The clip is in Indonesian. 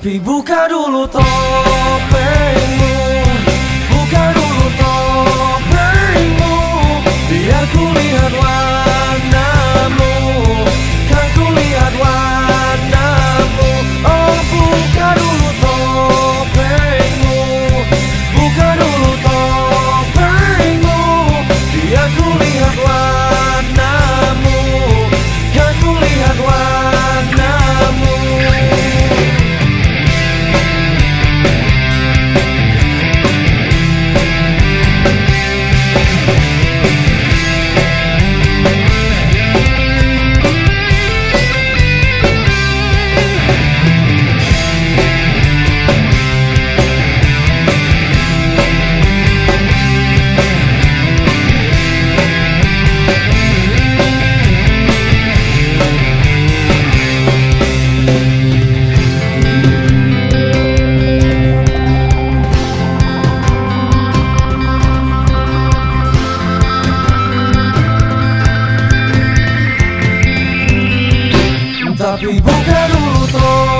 Tapi buka dulu topeng. Tá da pipocando lutou